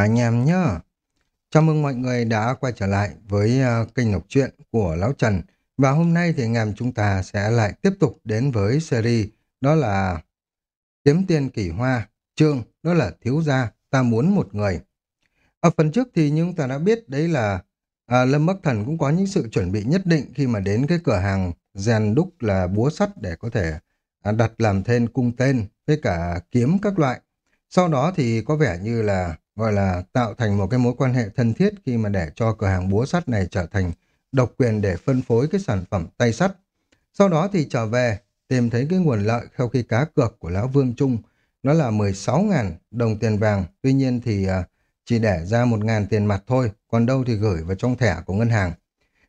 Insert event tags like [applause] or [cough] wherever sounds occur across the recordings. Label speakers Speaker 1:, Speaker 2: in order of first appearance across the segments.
Speaker 1: anh em nhá. Chào mừng mọi người đã quay trở lại với uh, kênh đọc truyện của Lão Trần. Và hôm nay thì anh em chúng ta sẽ lại tiếp tục đến với series đó là Kiếm tiền Kỷ Hoa, chương đó là Thiếu Gia, Ta Muốn Một Người. Ở phần trước thì chúng ta đã biết đấy là à, Lâm Bắc Thần cũng có những sự chuẩn bị nhất định khi mà đến cái cửa hàng rèn đúc là búa sắt để có thể à, đặt làm thêm cung tên với cả kiếm các loại. Sau đó thì có vẻ như là gọi là tạo thành một cái mối quan hệ thân thiết khi mà để cho cửa hàng búa sắt này trở thành độc quyền để phân phối cái sản phẩm tay sắt. Sau đó thì trở về tìm thấy cái nguồn lợi sau khi cá cược của Lão Vương Trung nó là 16.000 đồng tiền vàng, tuy nhiên thì à, chỉ để ra 1.000 tiền mặt thôi, còn đâu thì gửi vào trong thẻ của ngân hàng.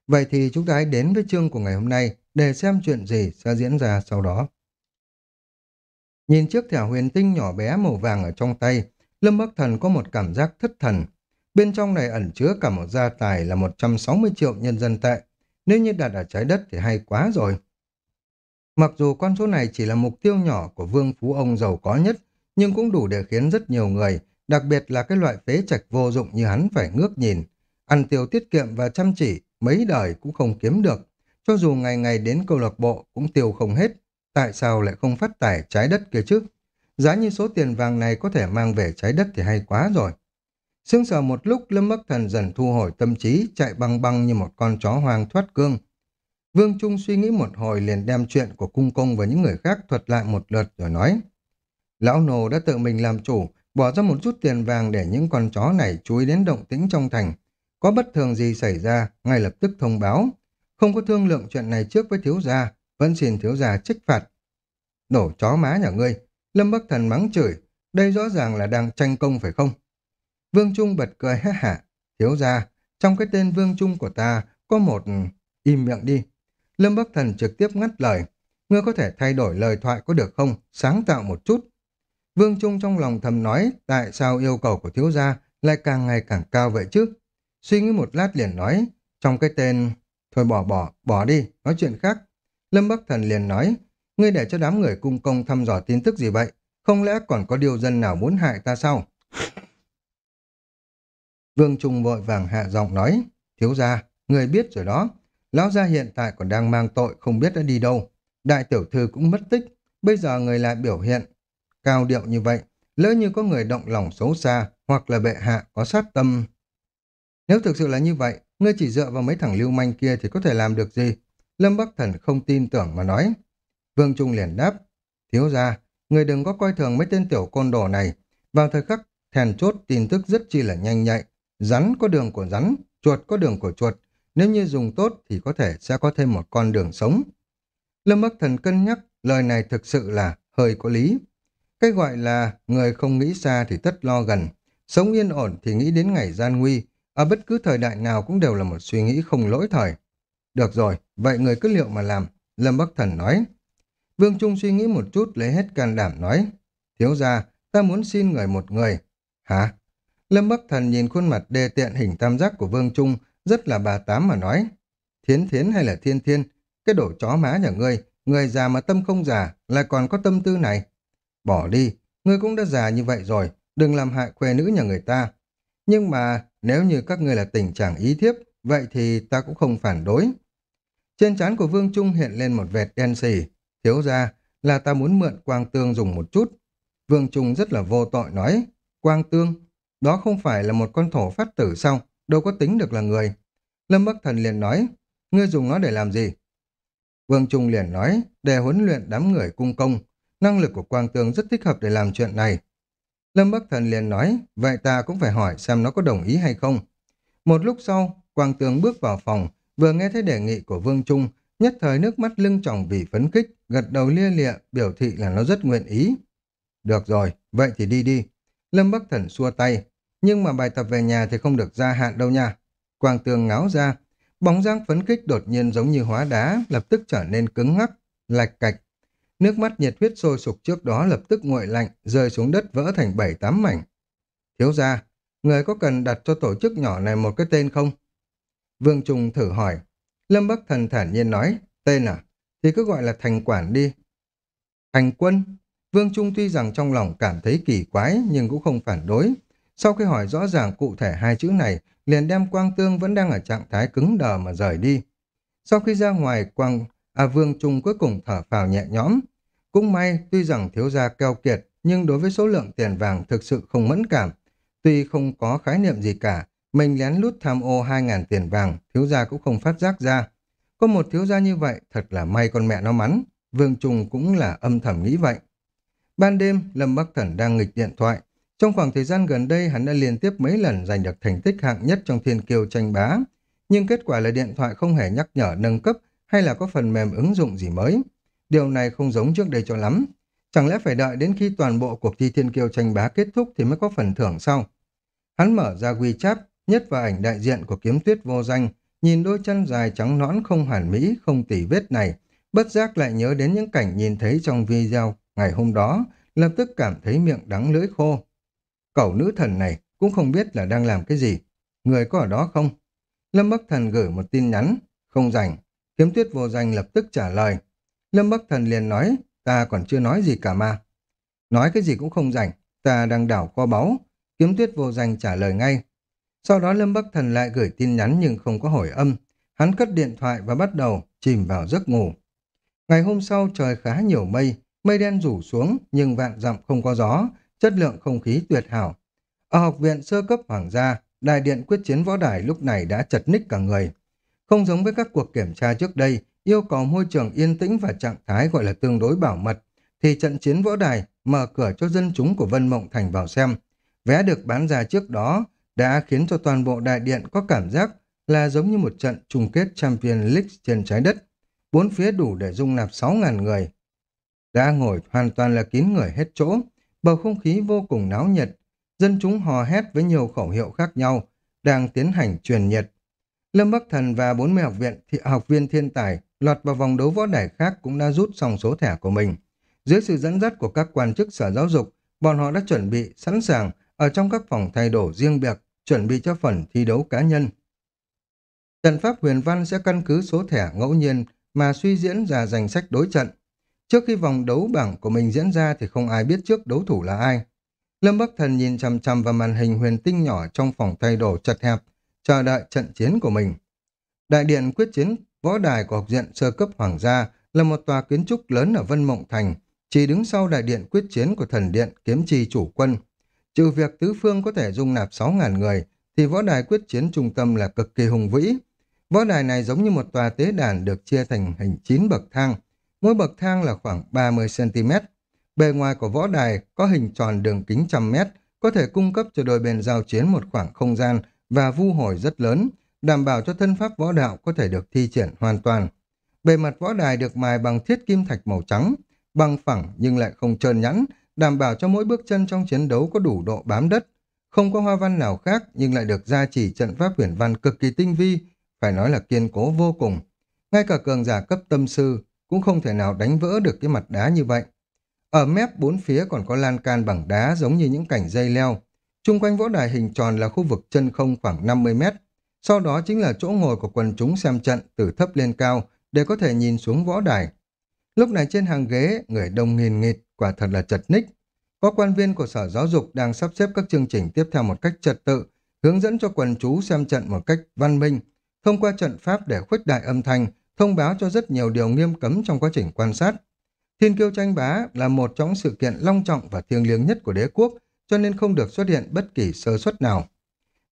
Speaker 1: Vậy thì chúng ta hãy đến với chương của ngày hôm nay để xem chuyện gì sẽ diễn ra sau đó. Nhìn chiếc thẻ huyền tinh nhỏ bé màu vàng ở trong tay, Lâm Bắc Thần có một cảm giác thất thần. Bên trong này ẩn chứa cả một gia tài là 160 triệu nhân dân tệ. Nếu như đặt ở trái đất thì hay quá rồi. Mặc dù con số này chỉ là mục tiêu nhỏ của vương phú ông giàu có nhất, nhưng cũng đủ để khiến rất nhiều người, đặc biệt là cái loại phế trạch vô dụng như hắn phải ngước nhìn. Ăn tiêu tiết kiệm và chăm chỉ, mấy đời cũng không kiếm được. Cho dù ngày ngày đến câu lạc bộ cũng tiêu không hết, tại sao lại không phát tải trái đất kia chứ? Giá như số tiền vàng này có thể mang về trái đất thì hay quá rồi. Sương sờ một lúc, Lâm Bắc Thần dần thu hồi tâm trí, chạy băng băng như một con chó hoang thoát cương. Vương Trung suy nghĩ một hồi liền đem chuyện của cung công và những người khác thuật lại một lượt rồi nói. Lão Nô đã tự mình làm chủ, bỏ ra một chút tiền vàng để những con chó này chú ý đến động tĩnh trong thành. Có bất thường gì xảy ra, ngay lập tức thông báo. Không có thương lượng chuyện này trước với thiếu gia, vẫn xin thiếu gia trách phạt. Đổ chó má nhà ngươi, Lâm Bắc Thần mắng chửi, đây rõ ràng là đang tranh công phải không? Vương Trung bật cười hét hạ, thiếu gia, trong cái tên Vương Trung của ta có một... Ừ, Im miệng đi. Lâm Bắc Thần trực tiếp ngắt lời, ngươi có thể thay đổi lời thoại có được không, sáng tạo một chút. Vương Trung trong lòng thầm nói, tại sao yêu cầu của thiếu gia lại càng ngày càng cao vậy chứ? Suy nghĩ một lát liền nói, trong cái tên... Thôi bỏ bỏ, bỏ đi, nói chuyện khác. Lâm Bắc Thần liền nói, ngươi để cho đám người cung công thăm dò tin tức gì vậy? Không lẽ còn có điều dân nào muốn hại ta sao? Vương Trung vội vàng hạ giọng nói, thiếu gia, người biết rồi đó. Lão gia hiện tại còn đang mang tội không biết đã đi đâu. Đại tiểu thư cũng mất tích, bây giờ người lại biểu hiện cao điệu như vậy, lỡ như có người động lòng xấu xa hoặc là bệ hạ có sát tâm. Nếu thực sự là như vậy, ngươi chỉ dựa vào mấy thằng lưu manh kia thì có thể làm được gì? Lâm Bắc Thần không tin tưởng mà nói. Vương Trung liền đáp, thiếu ra, người đừng có coi thường mấy tên tiểu côn đồ này. Vào thời khắc thèn chốt tin tức rất chi là nhanh nhạy. Rắn có đường của rắn, chuột có đường của chuột. Nếu như dùng tốt thì có thể sẽ có thêm một con đường sống. Lâm Bắc Thần cân nhắc, lời này thực sự là hơi có lý. Cái gọi là người không nghĩ xa thì tất lo gần. Sống yên ổn thì nghĩ đến ngày gian nguy. Ở bất cứ thời đại nào cũng đều là một suy nghĩ không lỗi thời. Được rồi, vậy người cứ liệu mà làm. Lâm Bắc Thần nói. Vương Trung suy nghĩ một chút lấy hết can đảm nói. Thiếu ra, ta muốn xin người một người. Hả? Lâm Bắc Thần nhìn khuôn mặt đề tiện hình tam giác của Vương Trung rất là bà tám mà nói. Thiến thiến hay là thiên thiên? Cái đổ chó má nhà ngươi, người già mà tâm không già, lại còn có tâm tư này. Bỏ đi, ngươi cũng đã già như vậy rồi, đừng làm hại khuê nữ nhà người ta. Nhưng mà nếu như các ngươi là tình trạng ý thiếp, vậy thì ta cũng không phản đối. Trên trán của Vương Trung hiện lên một vệt đen xỉ, thiếu ra là ta muốn mượn quang tương dùng một chút. Vương Trung rất là vô tội nói, quang tương, đó không phải là một con thổ phát tử sao, đâu có tính được là người. Lâm Bắc Thần liền nói, ngươi dùng nó để làm gì? Vương Trung liền nói, để huấn luyện đám người cung công, năng lực của quang tương rất thích hợp để làm chuyện này. Lâm Bắc Thần liền nói, vậy ta cũng phải hỏi xem nó có đồng ý hay không. Một lúc sau, quang tương bước vào phòng, vừa nghe thấy đề nghị của Vương Trung, nhất thời nước mắt lưng tròng vì phấn khích, gật đầu lia lịa, biểu thị là nó rất nguyện ý. Được rồi, vậy thì đi đi. Lâm Bắc Thần xua tay, nhưng mà bài tập về nhà thì không được gia hạn đâu nha. Quang tường ngáo ra, bóng dáng phấn khích đột nhiên giống như hóa đá, lập tức trở nên cứng ngắc, lạch cạch. Nước mắt nhiệt huyết sôi sục trước đó lập tức nguội lạnh, rơi xuống đất vỡ thành bảy tám mảnh. Thiếu ra, người có cần đặt cho tổ chức nhỏ này một cái tên không? Vương Trung thử hỏi. Lâm Bắc Thần thản nhiên nói, tên à? Thì cứ gọi là thành quản đi. Thành quân? Vương Trung tuy rằng trong lòng cảm thấy kỳ quái nhưng cũng không phản đối. Sau khi hỏi rõ ràng cụ thể hai chữ này, liền đem Quang Tương vẫn đang ở trạng thái cứng đờ mà rời đi. Sau khi ra ngoài, Quang A Vương Trung cuối cùng thở phào nhẹ nhõm. Cũng may, tuy rằng thiếu gia keo kiệt, nhưng đối với số lượng tiền vàng thực sự không mẫn cảm. Tuy không có khái niệm gì cả, mình lén lút tham ô 2.000 tiền vàng, thiếu gia cũng không phát giác ra. Có một thiếu gia như vậy, thật là may con mẹ nó mắn. Vương trùng cũng là âm thầm nghĩ vậy. Ban đêm, Lâm Bắc Thần đang nghịch điện thoại. Trong khoảng thời gian gần đây, hắn đã liên tiếp mấy lần giành được thành tích hạng nhất trong thiên kiều tranh bá. Nhưng kết quả là điện thoại không hề nhắc nhở nâng cấp hay là có phần mềm ứng dụng gì mới. Điều này không giống trước đây cho lắm. Chẳng lẽ phải đợi đến khi toàn bộ cuộc thi thiên kiêu tranh bá kết thúc thì mới có phần thưởng sau? Hắn mở ra WeChat, nhất vào ảnh đại diện của kiếm tuyết vô danh, nhìn đôi chân dài trắng nõn không hoàn mỹ, không tỉ vết này, bất giác lại nhớ đến những cảnh nhìn thấy trong video ngày hôm đó, lập tức cảm thấy miệng đắng lưỡi khô. Cậu nữ thần này cũng không biết là đang làm cái gì. Người có ở đó không? Lâm Bắc Thần gửi một tin nhắn, không rảnh. Kiếm tuyết vô danh lập tức trả lời. Lâm Bắc Thần liền nói, ta còn chưa nói gì cả mà. Nói cái gì cũng không rảnh, ta đang đảo kho báu. Kiếm tuyết vô danh trả lời ngay. Sau đó Lâm Bắc Thần lại gửi tin nhắn nhưng không có hồi âm. Hắn cất điện thoại và bắt đầu chìm vào giấc ngủ. Ngày hôm sau trời khá nhiều mây, mây đen rủ xuống nhưng vạn dặm không có gió, chất lượng không khí tuyệt hảo. Ở học viện sơ cấp hoàng gia, đại điện quyết chiến võ đài lúc này đã chật ních cả người. Không giống với các cuộc kiểm tra trước đây, yêu cầu môi trường yên tĩnh và trạng thái gọi là tương đối bảo mật, thì trận chiến võ đài mở cửa cho dân chúng của Vân Mộng Thành vào xem. Vé được bán ra trước đó đã khiến cho toàn bộ đại điện có cảm giác là giống như một trận chung kết Champions League trên trái đất. Bốn phía đủ để dung nạp 6.000 người. Đã ngồi hoàn toàn là kín người hết chỗ, bầu không khí vô cùng náo nhiệt. Dân chúng hò hét với nhiều khẩu hiệu khác nhau, đang tiến hành truyền nhiệt. Lâm Bắc Thần và 40 học viện thị học viên thiên tài lọt vào vòng đấu võ đài khác cũng đã rút xong số thẻ của mình. Dưới sự dẫn dắt của các quan chức sở giáo dục, bọn họ đã chuẩn bị sẵn sàng ở trong các phòng thay đổi riêng biệt, chuẩn bị cho phần thi đấu cá nhân. Trận pháp huyền văn sẽ căn cứ số thẻ ngẫu nhiên mà suy diễn ra danh sách đối trận. Trước khi vòng đấu bảng của mình diễn ra thì không ai biết trước đấu thủ là ai. Lâm Bắc Thần nhìn chằm chằm vào màn hình huyền tinh nhỏ trong phòng thay đồ chật hẹp, chờ đợi trận chiến của mình. Đại điện quyết chiến võ đài của học viện sơ cấp hoàng gia là một tòa kiến trúc lớn ở Vân Mộng Thành, chỉ đứng sau đại điện quyết chiến của thần điện kiếm trì chủ quân. Trừ việc tứ phương có thể dung nạp 6.000 người, thì võ đài quyết chiến trung tâm là cực kỳ hùng vĩ. Võ đài này giống như một tòa tế đàn được chia thành hình 9 bậc thang. Mỗi bậc thang là khoảng 30cm. Bề ngoài của võ đài có hình tròn đường kính trăm mét, có thể cung cấp cho đôi bên giao chiến một khoảng không gian và vu hồi rất lớn, đảm bảo cho thân pháp võ đạo có thể được thi triển hoàn toàn. Bề mặt võ đài được mài bằng thiết kim thạch màu trắng, bằng phẳng nhưng lại không trơn nhẵn, đảm bảo cho mỗi bước chân trong chiến đấu có đủ độ bám đất. Không có hoa văn nào khác nhưng lại được gia trì trận pháp huyền văn cực kỳ tinh vi, phải nói là kiên cố vô cùng. Ngay cả cường giả cấp tâm sư cũng không thể nào đánh vỡ được cái mặt đá như vậy. Ở mép bốn phía còn có lan can bằng đá giống như những cảnh dây leo. Trung quanh võ đài hình tròn là khu vực chân không khoảng 50 mét. Sau đó chính là chỗ ngồi của quần chúng xem trận từ thấp lên cao để có thể nhìn xuống võ đài. Lúc này trên hàng ghế, người đông nghìn nghịt, quả thật là chật ních. Có quan viên của Sở Giáo dục đang sắp xếp các chương trình tiếp theo một cách trật tự, hướng dẫn cho quần chú xem trận một cách văn minh, thông qua trận pháp để khuếch đại âm thanh, thông báo cho rất nhiều điều nghiêm cấm trong quá trình quan sát. Thiên kiêu tranh bá là một trong sự kiện long trọng và thiêng liêng nhất của đế quốc, cho nên không được xuất hiện bất kỳ sơ suất nào.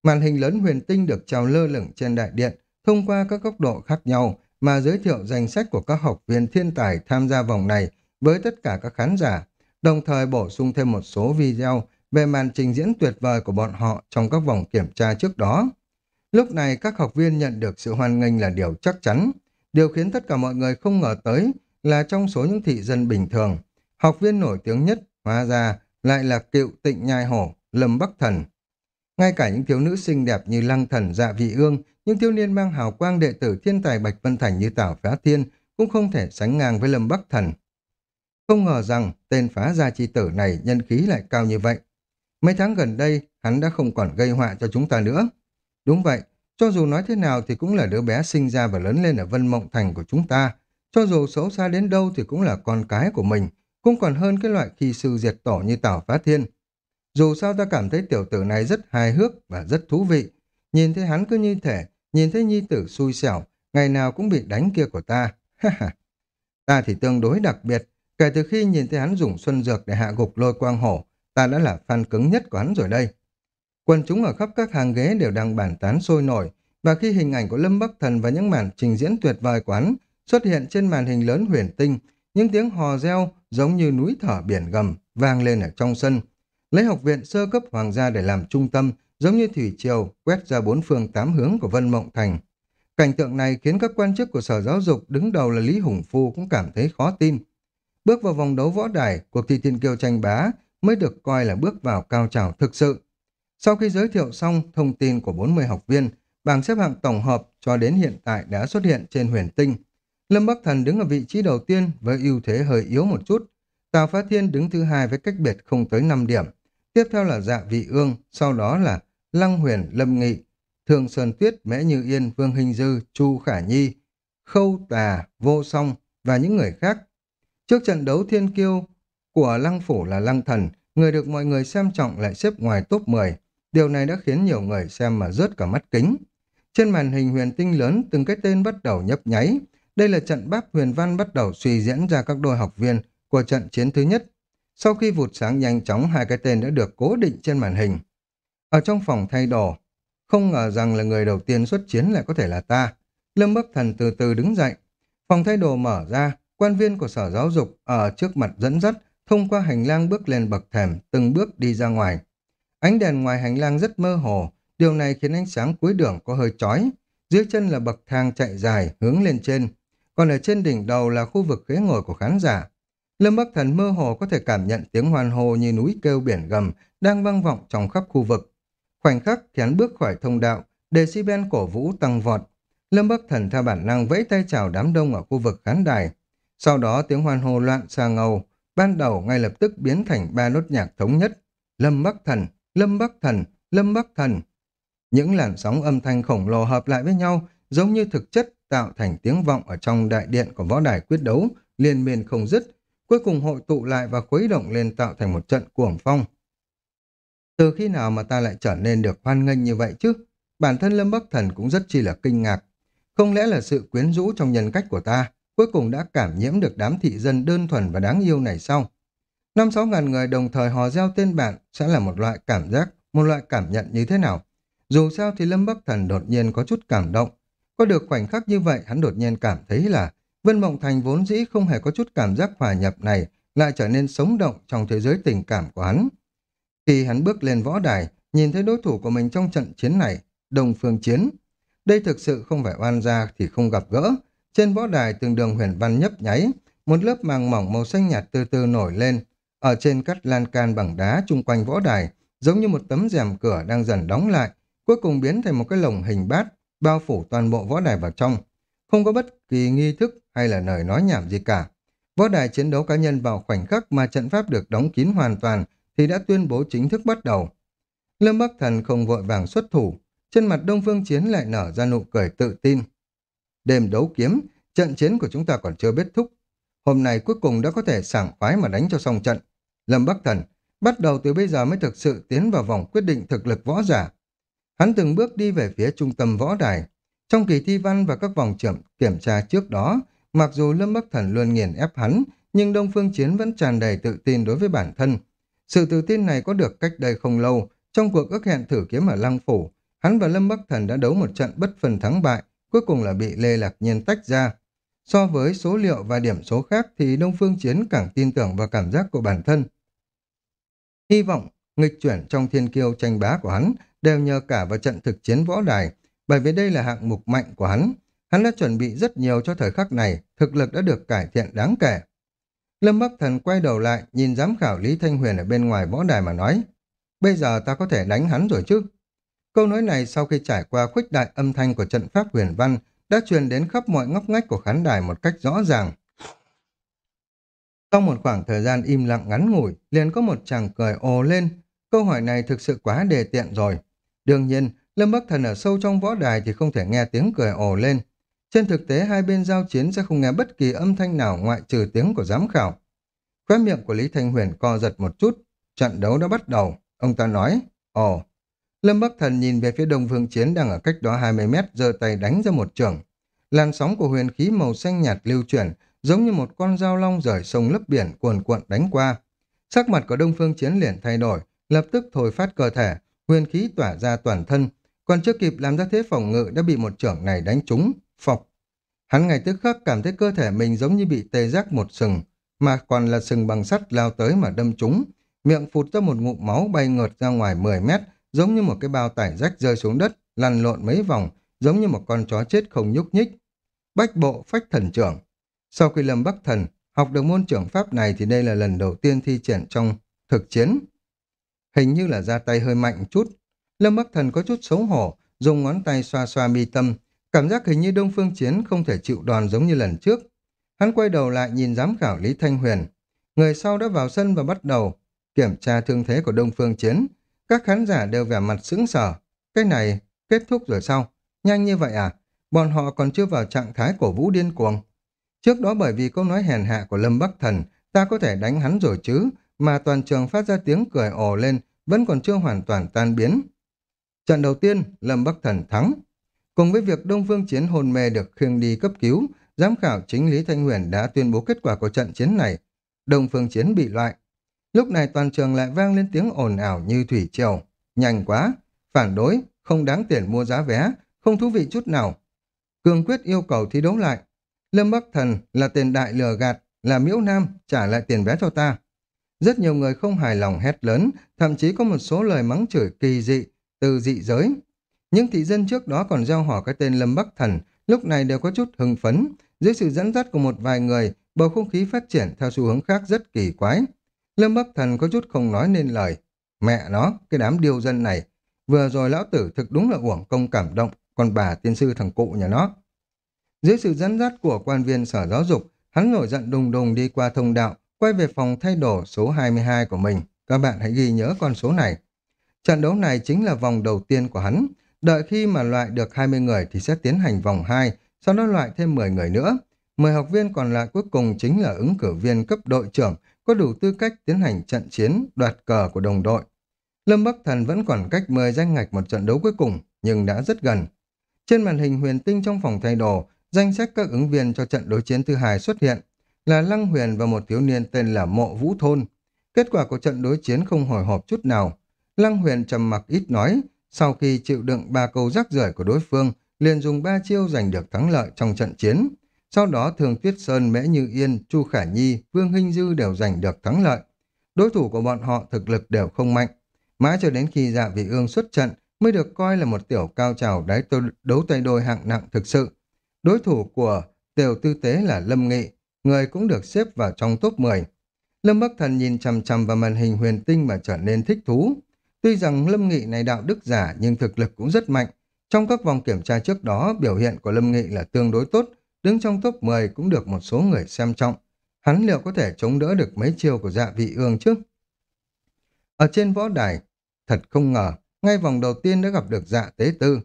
Speaker 1: Màn hình lớn huyền tinh được trào lơ lửng trên đại điện, thông qua các góc độ khác nhau mà giới thiệu danh sách của các học viên thiên tài tham gia vòng này với tất cả các khán giả, đồng thời bổ sung thêm một số video về màn trình diễn tuyệt vời của bọn họ trong các vòng kiểm tra trước đó. Lúc này các học viên nhận được sự hoan nghênh là điều chắc chắn. Điều khiến tất cả mọi người không ngờ tới là trong số những thị dân bình thường, học viên nổi tiếng nhất hóa ra lại là cựu tịnh nhai hổ, Lâm Bắc Thần. Ngay cả những thiếu nữ xinh đẹp như Lăng Thần, Dạ Vị Ương, những thiếu niên mang hào quang đệ tử thiên tài Bạch Vân Thành như Tảo Phá Thiên cũng không thể sánh ngang với Lâm Bắc Thần. Không ngờ rằng tên phá gia chi tử này nhân khí lại cao như vậy. Mấy tháng gần đây, hắn đã không còn gây họa cho chúng ta nữa. Đúng vậy, cho dù nói thế nào thì cũng là đứa bé sinh ra và lớn lên ở Vân Mộng Thành của chúng ta. Cho dù xấu xa đến đâu thì cũng là con cái của mình, cũng còn hơn cái loại khi sư diệt tổ như Tào Phá Thiên. Dù sao ta cảm thấy tiểu tử này rất hài hước và rất thú vị. Nhìn thấy hắn cứ như thể, nhìn thấy nhi tử xui xẻo, ngày nào cũng bị đánh kia của ta. ta thì tương đối đặc biệt, kể từ khi nhìn thấy hắn dùng xuân dược để hạ gục lôi quang hổ, ta đã là fan cứng nhất của hắn rồi đây. Quần chúng ở khắp các hàng ghế đều đang bàn tán sôi nổi, và khi hình ảnh của Lâm Bắc Thần và những màn trình diễn tuyệt vời của hắn xuất hiện trên màn hình lớn huyền tinh, những tiếng hò reo giống như núi thở biển gầm vang lên ở trong sân. Lấy học viện sơ cấp hoàng gia để làm trung tâm, giống như thủy triều quét ra bốn phương tám hướng của Vân Mộng Thành. Cảnh tượng này khiến các quan chức của Sở Giáo dục đứng đầu là Lý Hùng Phu cũng cảm thấy khó tin. Bước vào vòng đấu võ đài, cuộc thi thiên kiêu tranh bá mới được coi là bước vào cao trào thực sự. Sau khi giới thiệu xong thông tin của 40 học viên, bảng xếp hạng tổng hợp cho đến hiện tại đã xuất hiện trên huyền tinh. Lâm Bắc Thần đứng ở vị trí đầu tiên với ưu thế hơi yếu một chút. Tào Phá Thiên đứng thứ hai với cách biệt không tới 5 điểm. Tiếp theo là Dạ Vị Ương, sau đó là Lăng Huyền, Lâm Nghị, Thường Sơn Tuyết, Mễ Như Yên, Vương Hình Dư, Chu Khả Nhi, Khâu Tà, Vô Song và những người khác. Trước trận đấu thiên kiêu của Lăng Phủ là Lăng Thần, người được mọi người xem trọng lại xếp ngoài top 10. Điều này đã khiến nhiều người xem mà rớt cả mắt kính. Trên màn hình huyền tinh lớn, từng cái tên bắt đầu nhấp nháy. Đây là trận báp huyền văn bắt đầu suy diễn ra các đôi học viên của trận chiến thứ nhất. Sau khi vụt sáng nhanh chóng, hai cái tên đã được cố định trên màn hình. Ở trong phòng thay đồ, không ngờ rằng là người đầu tiên xuất chiến lại có thể là ta. Lâm Bắc Thần từ từ đứng dậy. Phòng thay đồ mở ra, quan viên của sở giáo dục ở trước mặt dẫn dắt, thông qua hành lang bước lên bậc thềm, từng bước đi ra ngoài. Ánh đèn ngoài hành lang rất mơ hồ, điều này khiến ánh sáng cuối đường có hơi chói. Dưới chân là bậc thang chạy dài, hướng lên trên. Còn ở trên đỉnh đầu là khu vực ghế ngồi của khán giả. Lâm Bắc Thần mơ hồ có thể cảm nhận tiếng hoan hô như núi kêu biển gầm đang vang vọng trong khắp khu vực. Khoảnh khắc khiến hắn bước khỏi thông đạo, decibel cổ vũ tăng vọt. Lâm Bắc Thần theo bản năng vẫy tay chào đám đông ở khu vực khán đài. Sau đó tiếng hoan hô loạn xa ngầu, ban đầu ngay lập tức biến thành ba nốt nhạc thống nhất. Lâm Bắc Thần, Lâm Bắc Thần, Lâm Bắc Thần. Những làn sóng âm thanh khổng lồ hợp lại với nhau, giống như thực chất tạo thành tiếng vọng ở trong đại điện của võ đài quyết đấu, liên miên không dứt, cuối cùng hội tụ lại và khuấy động lên tạo thành một trận cuồng phong. Từ khi nào mà ta lại trở nên được hoan nghênh như vậy chứ? Bản thân Lâm Bắc Thần cũng rất chi là kinh ngạc. Không lẽ là sự quyến rũ trong nhân cách của ta cuối cùng đã cảm nhiễm được đám thị dân đơn thuần và đáng yêu này sau Năm sáu ngàn người đồng thời hò reo tên bạn sẽ là một loại cảm giác, một loại cảm nhận như thế nào? Dù sao thì Lâm Bắc Thần đột nhiên có chút cảm động. Có được khoảnh khắc như vậy hắn đột nhiên cảm thấy là Vân Mộng Thành vốn dĩ không hề có chút cảm giác hòa nhập này lại trở nên sống động trong thế giới tình cảm của hắn. Khi hắn bước lên võ đài, nhìn thấy đối thủ của mình trong trận chiến này, đồng phương chiến. Đây thực sự không phải oan gia thì không gặp gỡ. Trên võ đài từng đường huyền văn nhấp nháy, một lớp màng mỏng màu xanh nhạt từ từ nổi lên. Ở trên cắt lan can bằng đá chung quanh võ đài, giống như một tấm rèm cửa đang dần đóng lại, cuối cùng biến thành một cái lồng hình bát, bao phủ toàn bộ võ đài vào trong. Không có bất kỳ nghi thức hay là lời nói nhảm gì cả. Võ đài chiến đấu cá nhân vào khoảnh khắc mà trận pháp được đóng kín hoàn toàn thì đã tuyên bố chính thức bắt đầu. Lâm Bắc Thần không vội vàng xuất thủ, trên mặt Đông Phương Chiến lại nở ra nụ cười tự tin. Đêm đấu kiếm, trận chiến của chúng ta còn chưa biết thúc. Hôm nay cuối cùng đã có thể sảng khoái mà đánh cho xong trận. Lâm Bắc Thần, bắt đầu từ bây giờ mới thực sự tiến vào vòng quyết định thực lực võ giả. Hắn từng bước đi về phía trung tâm võ đài. Trong kỳ thi văn và các vòng trưởng kiểm tra trước đó, mặc dù Lâm Bắc Thần luôn nghiền ép hắn, nhưng Đông Phương Chiến vẫn tràn đầy tự tin đối với bản thân. Sự tự tin này có được cách đây không lâu, trong cuộc ước hẹn thử kiếm ở Lăng Phủ, hắn và Lâm Bắc Thần đã đấu một trận bất phần thắng bại, cuối cùng là bị Lê Lạc Nhiên tách ra. So với số liệu và điểm số khác thì Đông Phương Chiến càng tin tưởng vào cảm giác của bản thân. Hy vọng nghịch chuyển trong thiên kiêu tranh bá của hắn đều nhờ cả vào trận thực chiến võ đài, bởi vì đây là hạng mục mạnh của hắn. Hắn đã chuẩn bị rất nhiều cho thời khắc này, thực lực đã được cải thiện đáng kể. Lâm Bắc Thần quay đầu lại, nhìn giám khảo Lý Thanh Huyền ở bên ngoài võ đài mà nói, bây giờ ta có thể đánh hắn rồi chứ? Câu nói này sau khi trải qua khuếch đại âm thanh của trận pháp huyền văn đã truyền đến khắp mọi ngóc ngách của khán đài một cách rõ ràng. Sau một khoảng thời gian im lặng ngắn ngủi, liền có một chàng cười ồ lên. Câu hỏi này thực sự quá đề tiện rồi. Đương nhiên, Lâm Bắc Thần ở sâu trong võ đài thì không thể nghe tiếng cười ồ lên. Trên thực tế, hai bên giao chiến sẽ không nghe bất kỳ âm thanh nào ngoại trừ tiếng của giám khảo. Khóe miệng của Lý Thanh Huyền co giật một chút. Trận đấu đã bắt đầu. Ông ta nói, ồ. Lâm Bắc Thần nhìn về phía đông phương chiến đang ở cách đó 20 mét, giơ tay đánh ra một trường. Làn sóng của huyền khí màu xanh nhạt lưu chuyển, giống như một con dao long rời sông lấp biển cuồn cuộn đánh qua. Sắc mặt của đông phương chiến liền thay đổi, lập tức thổi phát cơ thể, huyền khí tỏa ra toàn thân, còn chưa kịp làm ra thế phòng ngự đã bị một trưởng này đánh trúng, phọc. Hắn ngay tức khắc cảm thấy cơ thể mình giống như bị tê giác một sừng, mà còn là sừng bằng sắt lao tới mà đâm trúng. Miệng phụt ra một ngụm máu bay ngợt ra ngoài 10 mét, giống như một cái bao tải rách rơi xuống đất, lăn lộn mấy vòng, giống như một con chó chết không nhúc nhích. Bách bộ phách thần trưởng. Sau khi Lâm Bắc Thần học được môn trưởng pháp này thì đây là lần đầu tiên thi triển trong thực chiến. Hình như là ra tay hơi mạnh chút. Lâm Bắc Thần có chút xấu hổ, dùng ngón tay xoa xoa mi tâm, cảm giác hình như Đông Phương Chiến không thể chịu đòn giống như lần trước. Hắn quay đầu lại nhìn giám khảo Lý Thanh Huyền. Người sau đã vào sân và bắt đầu kiểm tra thương thế của Đông Phương Chiến. Các khán giả đều vẻ mặt sững sờ. Cái này kết thúc rồi sao? Nhanh như vậy à? Bọn họ còn chưa vào trạng thái cổ vũ điên cuồng. Trước đó bởi vì câu nói hèn hạ của Lâm Bắc Thần, ta có thể đánh hắn rồi chứ, mà toàn trường phát ra tiếng cười ồ lên, vẫn còn chưa hoàn toàn tan biến. Trận đầu tiên, Lâm Bắc Thần thắng. Cùng với việc Đông Phương Chiến hồn mê được khiêng đi cấp cứu, giám khảo chính Lý Thanh Huyền đã tuyên bố kết quả của trận chiến này. Đông Phương Chiến bị loại. Lúc này toàn trường lại vang lên tiếng ồn ào như thủy triều. Nhanh quá, phản đối, không đáng tiền mua giá vé, không thú vị chút nào. cương quyết yêu cầu thi đấu lại. Lâm Bắc Thần là tiền đại lừa gạt, là miễu nam, trả lại tiền vé cho ta. Rất nhiều người không hài lòng hét lớn, thậm chí có một số lời mắng chửi kỳ dị, từ dị giới. Những thị dân trước đó còn gieo hò cái tên Lâm Bắc Thần, lúc này đều có chút hưng phấn. Dưới sự dẫn dắt của một vài người, bầu không khí phát triển theo xu hướng khác rất kỳ quái. Lâm Bắc Thần có chút không nói nên lời. Mẹ nó, cái đám điêu dân này. Vừa rồi lão tử thực đúng là uổng công cảm động, còn bà tiên sư thằng cụ nhà nó. Dưới sự dẫn dắt của quan viên sở giáo dục, hắn nổi giận đùng đùng đi qua thông đạo, quay về phòng thay đồ số 22 của mình. Các bạn hãy ghi nhớ con số này. Trận đấu này chính là vòng đầu tiên của hắn. Đợi khi mà loại được 20 người thì sẽ tiến hành vòng 2, sau đó loại thêm 10 người nữa. 10 học viên còn lại cuối cùng chính là ứng cử viên cấp đội trưởng có đủ tư cách tiến hành trận chiến đoạt cờ của đồng đội. Lâm Bắc Thần vẫn còn cách mời danh ngạch một trận đấu cuối cùng, nhưng đã rất gần. Trên màn hình huyền tinh trong phòng thay đồ, danh sách các ứng viên cho trận đối chiến thứ hai xuất hiện là Lăng Huyền và một thiếu niên tên là Mộ Vũ Thôn. Kết quả của trận đối chiến không hồi hộp chút nào. Lăng Huyền trầm mặc ít nói, sau khi chịu đựng ba câu rắc rưởi của đối phương, liền dùng ba chiêu giành được thắng lợi trong trận chiến. Sau đó Thường Tuyết Sơn, Mễ Như Yên, Chu Khả Nhi, Vương Hinh Dư đều giành được thắng lợi. Đối thủ của bọn họ thực lực đều không mạnh. Mãi cho đến khi dạ vị ương xuất trận mới được coi là một tiểu cao trào đáy đấu tay đôi hạng nặng thực sự. Đối thủ của tiểu tư tế là Lâm Nghị, người cũng được xếp vào trong top 10. Lâm Bắc Thần nhìn chằm chằm vào màn hình huyền tinh mà trở nên thích thú. Tuy rằng Lâm Nghị này đạo đức giả nhưng thực lực cũng rất mạnh. Trong các vòng kiểm tra trước đó, biểu hiện của Lâm Nghị là tương đối tốt, đứng trong top 10 cũng được một số người xem trọng. Hắn liệu có thể chống đỡ được mấy chiêu của dạ vị ương chứ? Ở trên võ đài, thật không ngờ, ngay vòng đầu tiên đã gặp được dạ tế tư.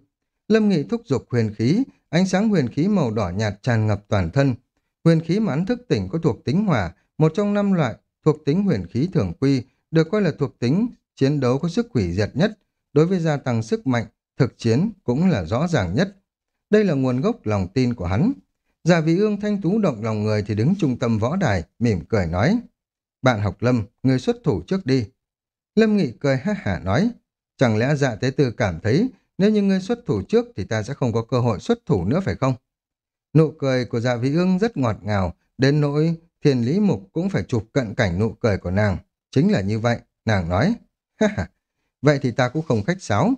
Speaker 1: Lâm Nghị thúc giục huyền khí, ánh sáng huyền khí màu đỏ nhạt tràn ngập toàn thân. Huyền khí mà hắn thức tỉnh có thuộc tính hỏa, một trong năm loại thuộc tính huyền khí thường quy, được coi là thuộc tính chiến đấu có sức hủy diệt nhất, đối với gia tăng sức mạnh, thực chiến cũng là rõ ràng nhất. Đây là nguồn gốc lòng tin của hắn giả vị ương thanh tú động lòng người thì đứng trung tâm võ đài, mỉm cười nói. Bạn học Lâm, người xuất thủ trước đi. Lâm Nghị cười hát hả nói. Chẳng lẽ dạ tế tư cảm thấy nếu như ngươi xuất thủ trước thì ta sẽ không có cơ hội xuất thủ nữa phải không? Nụ cười của dạ vị ương rất ngọt ngào, đến nỗi thiền lý mục cũng phải chụp cận cảnh nụ cười của nàng. Chính là như vậy, nàng nói. Ha ha, vậy thì ta cũng không khách sáo.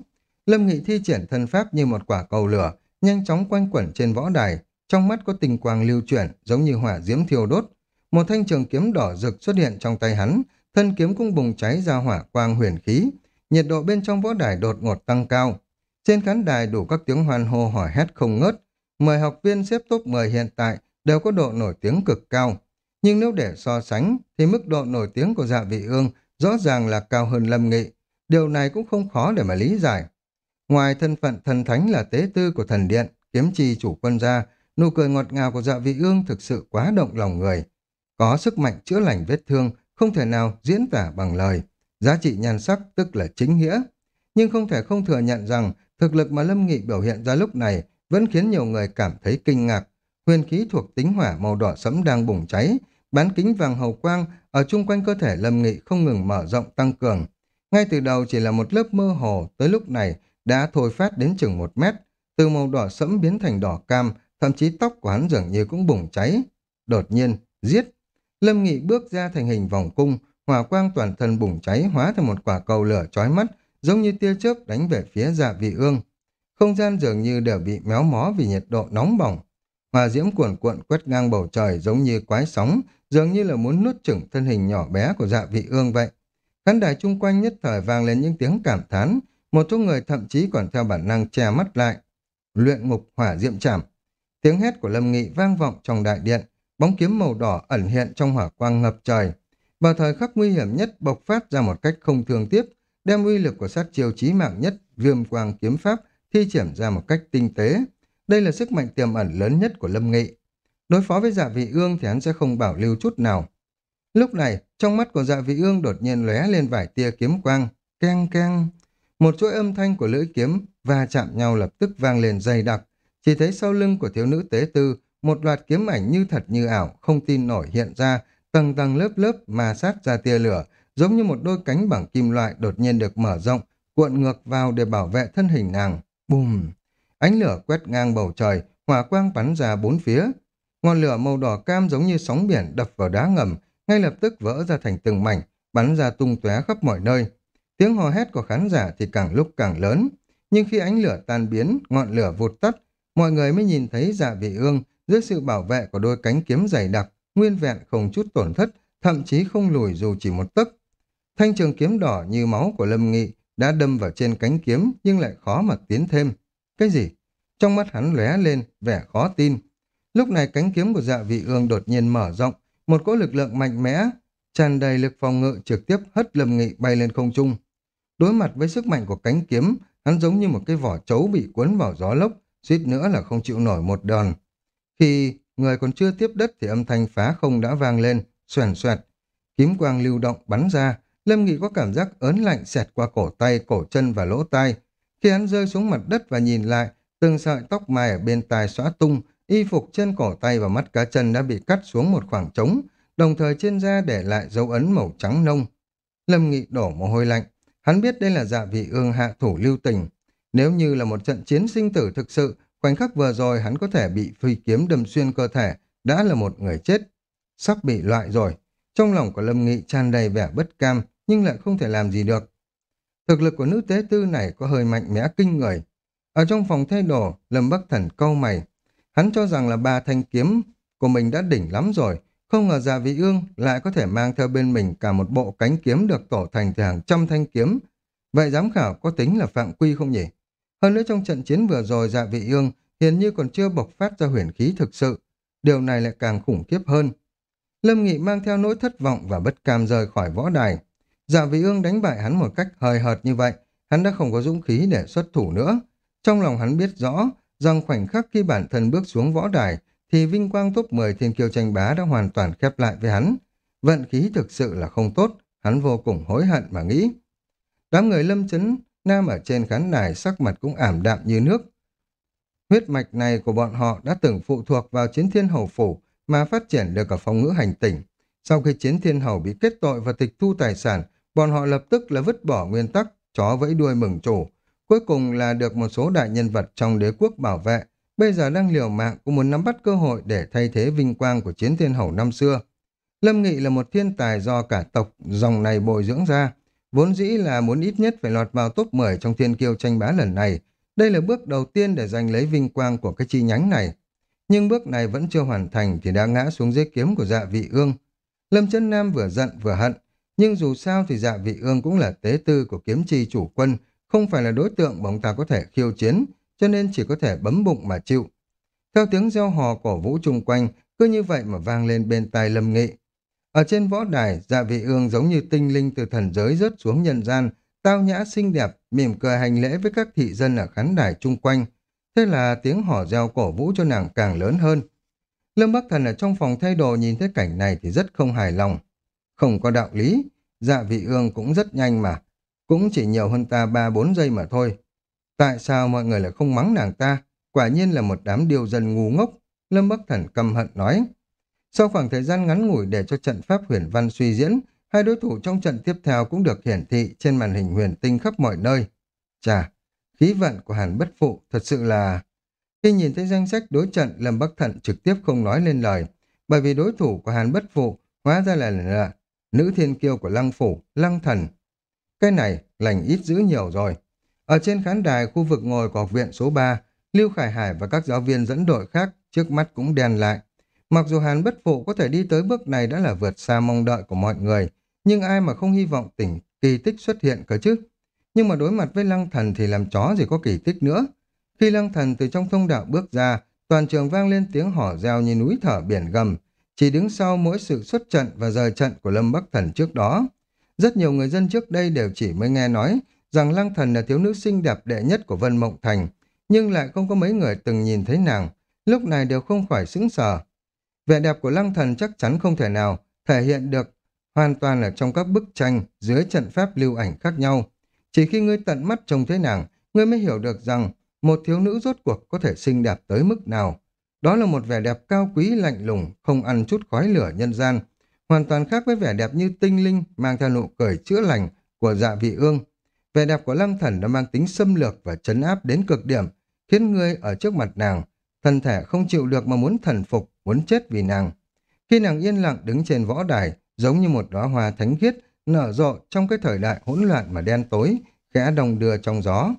Speaker 1: Lâm Nghị thi triển thân pháp như một quả cầu lửa, nhanh chóng quanh quẩn trên võ đài, trong mắt có tình quang lưu chuyển, giống như hỏa diễm thiêu đốt. Một thanh trường kiếm đỏ rực xuất hiện trong tay hắn, thân kiếm cũng bùng cháy ra hỏa quang huyền khí. Nhiệt độ bên trong võ đài đột ngột tăng cao. Trên khán đài đủ các tiếng hoan hô hỏi hét không ngớt. mời học viên xếp top 10 hiện tại đều có độ nổi tiếng cực cao. Nhưng nếu để so sánh, thì mức độ nổi tiếng của dạ vị ương rõ ràng là cao hơn Lâm Nghị. Điều này cũng không khó để mà lý giải. Ngoài thân phận thần thánh là tế tư của thần điện, kiếm chi chủ quân gia, nụ cười ngọt ngào của dạ vị ương thực sự quá động lòng người. Có sức mạnh chữa lành vết thương, không thể nào diễn tả bằng lời. giá trị nhan sắc tức là chính nghĩa. Nhưng không thể không thừa nhận rằng thực lực mà Lâm Nghị biểu hiện ra lúc này vẫn khiến nhiều người cảm thấy kinh ngạc. Huyền khí thuộc tính hỏa màu đỏ sẫm đang bùng cháy, bán kính vàng hầu quang ở chung quanh cơ thể Lâm Nghị không ngừng mở rộng tăng cường. Ngay từ đầu chỉ là một lớp mơ hồ, tới lúc này đã thôi phát đến chừng một mét, từ màu đỏ sẫm biến thành đỏ cam, thậm chí tóc của hắn dường như cũng bùng cháy. Đột nhiên, giết. Lâm Nghị bước ra thành hình vòng cung, hỏa quang toàn thân bùng cháy hóa thành một quả cầu lửa chói mắt, giống như tia chớp đánh về phía dạ vị ương. Không gian dường như đều bị méo mó vì nhiệt độ nóng bỏng. Hòa diễm cuộn cuộn quét ngang bầu trời giống như quái sóng, dường như là muốn nuốt chửng thân hình nhỏ bé của dạ vị ương vậy. Khán đài chung quanh nhất thời vang lên những tiếng cảm thán, một số người thậm chí còn theo bản năng che mắt lại. Luyện ngục hỏa diệm chạm. Tiếng hét của Lâm Nghị vang vọng trong đại điện, bóng kiếm màu đỏ ẩn hiện trong hỏa quang ngập trời. Vào thời khắc nguy hiểm nhất bộc phát ra một cách không thường tiếp, đem uy lực của sát chiêu chí mạng nhất, viêm quang kiếm pháp, thi triển ra một cách tinh tế. Đây là sức mạnh tiềm ẩn lớn nhất của Lâm Nghị. Đối phó với dạ vị ương thì hắn sẽ không bảo lưu chút nào. Lúc này, trong mắt của dạ vị ương đột nhiên lóe lên vài tia kiếm quang, keng keng. Một chuỗi âm thanh của lưỡi kiếm va chạm nhau lập tức vang lên dày đặc. Chỉ thấy sau lưng của thiếu nữ tế tư, một loạt kiếm ảnh như thật như ảo, không tin nổi hiện ra, tầng tầng lớp lớp mà sát ra tia lửa, giống như một đôi cánh bằng kim loại đột nhiên được mở rộng, cuộn ngược vào để bảo vệ thân hình nàng. Bùm! Ánh lửa quét ngang bầu trời, hỏa quang bắn ra bốn phía. Ngọn lửa màu đỏ cam giống như sóng biển đập vào đá ngầm, ngay lập tức vỡ ra thành từng mảnh, bắn ra tung tóe khắp mọi nơi. Tiếng hò hét của khán giả thì càng lúc càng lớn. Nhưng khi ánh lửa tan biến, ngọn lửa vụt tắt, mọi người mới nhìn thấy dạ vị ương dưới sự bảo vệ của đôi cánh kiếm dày đặc, nguyên vẹn không chút tổn thất, thậm chí không lùi dù chỉ một tấc. Thanh trường kiếm đỏ như máu của Lâm Nghị đã đâm vào trên cánh kiếm nhưng lại khó mà tiến thêm. Cái gì? Trong mắt hắn lóe lên, vẻ khó tin. Lúc này cánh kiếm của dạ vị ương đột nhiên mở rộng, một cỗ lực lượng mạnh mẽ, tràn đầy lực phòng ngự trực tiếp hất Lâm Nghị bay lên không trung. Đối mặt với sức mạnh của cánh kiếm, hắn giống như một cái vỏ trấu bị cuốn vào gió lốc, suýt nữa là không chịu nổi một đòn. Khi người còn chưa tiếp đất thì âm thanh phá không đã vang lên, xoèn xoẹt. Kiếm quang lưu động bắn ra, Lâm Nghị có cảm giác ớn lạnh xẹt qua cổ tay, cổ chân và lỗ tai. Khi hắn rơi xuống mặt đất và nhìn lại, từng sợi tóc mai ở bên tai xóa tung, y phục trên cổ tay và mắt cá chân đã bị cắt xuống một khoảng trống, đồng thời trên da để lại dấu ấn màu trắng nông. Lâm Nghị đổ mồ hôi lạnh, hắn biết đây là dạ vị ương hạ thủ lưu tình. Nếu như là một trận chiến sinh tử thực sự, khoảnh khắc vừa rồi hắn có thể bị phi kiếm đâm xuyên cơ thể, đã là một người chết. Sắp bị loại rồi. Trong lòng của Lâm Nghị tràn đầy vẻ bất cam, nhưng lại không thể làm gì được. Thực lực của nữ tế tư này có hơi mạnh mẽ kinh người. Ở trong phòng thay đồ, Lâm Bắc Thần câu mày. Hắn cho rằng là ba thanh kiếm của mình đã đỉnh lắm rồi, không ngờ già vị ương lại có thể mang theo bên mình cả một bộ cánh kiếm được tổ thành từ hàng trăm thanh kiếm. Vậy giám khảo có tính là phạm quy không nhỉ? Hơn nữa trong trận chiến vừa rồi dạ vị ương hiển như còn chưa bộc phát ra huyền khí thực sự. Điều này lại càng khủng khiếp hơn. Lâm Nghị mang theo nỗi thất vọng và bất cam rời khỏi võ đài. Dạ vị ương đánh bại hắn một cách hời hợt như vậy, hắn đã không có dũng khí để xuất thủ nữa. Trong lòng hắn biết rõ rằng khoảnh khắc khi bản thân bước xuống võ đài thì vinh quang top 10 thiên kiêu tranh bá đã hoàn toàn khép lại với hắn. Vận khí thực sự là không tốt, hắn vô cùng hối hận mà nghĩ. Đám người lâm chấn nam ở trên khán đài sắc mặt cũng ảm đạm như nước. Huyết mạch này của bọn họ đã từng phụ thuộc vào chiến thiên hầu phủ mà phát triển được ở phong ngữ hành tỉnh. Sau khi chiến thiên hầu bị kết tội và tịch thu tài sản, bọn họ lập tức là vứt bỏ nguyên tắc, chó vẫy đuôi mừng chủ. Cuối cùng là được một số đại nhân vật trong đế quốc bảo vệ, bây giờ đang liều mạng cũng muốn nắm bắt cơ hội để thay thế vinh quang của chiến thiên hầu năm xưa. Lâm Nghị là một thiên tài do cả tộc dòng này bồi dưỡng ra, vốn dĩ là muốn ít nhất phải lọt vào top 10 trong thiên kiêu tranh bá lần này. Đây là bước đầu tiên để giành lấy vinh quang của cái chi nhánh này. Nhưng bước này vẫn chưa hoàn thành thì đã ngã xuống dưới kiếm của dạ vị ương. Lâm chân Nam vừa giận vừa hận, nhưng dù sao thì dạ vị ương cũng là tế tư của kiếm chi chủ quân, không phải là đối tượng mà ông ta có thể khiêu chiến, cho nên chỉ có thể bấm bụng mà chịu. Theo tiếng gieo hò cổ vũ chung quanh, cứ như vậy mà vang lên bên tai lâm nghị. Ở trên võ đài, dạ vị ương giống như tinh linh từ thần giới rớt xuống nhân gian, tao nhã xinh đẹp, mỉm cười hành lễ với các thị dân ở khán đài chung quanh. Thế là tiếng hò reo cổ vũ cho nàng càng lớn hơn. Lâm Bắc Thần ở trong phòng thay đồ nhìn thấy cảnh này thì rất không hài lòng. Không có đạo lý, dạ vị ương cũng rất nhanh mà. Cũng chỉ nhiều hơn ta 3-4 giây mà thôi. Tại sao mọi người lại không mắng nàng ta? Quả nhiên là một đám điều dân ngu ngốc. Lâm Bắc Thần căm hận nói. Sau khoảng thời gian ngắn ngủi để cho trận pháp huyền văn suy diễn, hai đối thủ trong trận tiếp theo cũng được hiển thị trên màn hình huyền tinh khắp mọi nơi. Chà, khí vận của Hàn Bất Phụ thật sự là... Khi nhìn thấy danh sách đối trận, Lâm Bắc Thận trực tiếp không nói lên lời, bởi vì đối thủ của Hàn Bất Phụ hóa ra là, là, là nữ thiên kiêu của Lăng Phủ, Lăng Thần. Cái này lành ít dữ nhiều rồi. Ở trên khán đài khu vực ngồi của học viện số 3, Lưu Khải Hải và các giáo viên dẫn đội khác trước mắt cũng đen lại. Mặc dù Hàn Bất Phụ có thể đi tới bước này đã là vượt xa mong đợi của mọi người, nhưng ai mà không hy vọng tỉnh kỳ tích xuất hiện cơ chứ. Nhưng mà đối mặt với Lăng Thần thì làm chó gì có kỳ tích nữa. Khi Lăng Thần từ trong thông đạo bước ra, toàn trường vang lên tiếng hỏ reo như núi thở biển gầm, chỉ đứng sau mỗi sự xuất trận và rời trận của Lâm Bắc Thần trước đó. Rất nhiều người dân trước đây đều chỉ mới nghe nói rằng Lăng Thần là thiếu nữ xinh đẹp đệ nhất của Vân Mộng Thành, nhưng lại không có mấy người từng nhìn thấy nàng, lúc này đều không khỏi sững sờ. Vẻ đẹp của Lăng Thần chắc chắn không thể nào thể hiện được hoàn toàn ở trong các bức tranh dưới trận pháp lưu ảnh khác nhau. Chỉ khi ngươi tận mắt trông thấy nàng, ngươi mới hiểu được rằng một thiếu nữ rốt cuộc có thể xinh đẹp tới mức nào. Đó là một vẻ đẹp cao quý lạnh lùng, không ăn chút khói lửa nhân gian, hoàn toàn khác với vẻ đẹp như tinh linh mang theo nụ cười chữa lành của dạ vị ương. Vẻ đẹp của lăng thần đã mang tính xâm lược và chấn áp đến cực điểm, khiến ngươi ở trước mặt nàng, thân thể không chịu được mà muốn thần phục, muốn chết vì nàng. Khi nàng yên lặng đứng trên võ đài, giống như một đóa hoa thánh khiết, nở rộ trong cái thời đại hỗn loạn mà đen tối, khẽ đồng đưa trong gió.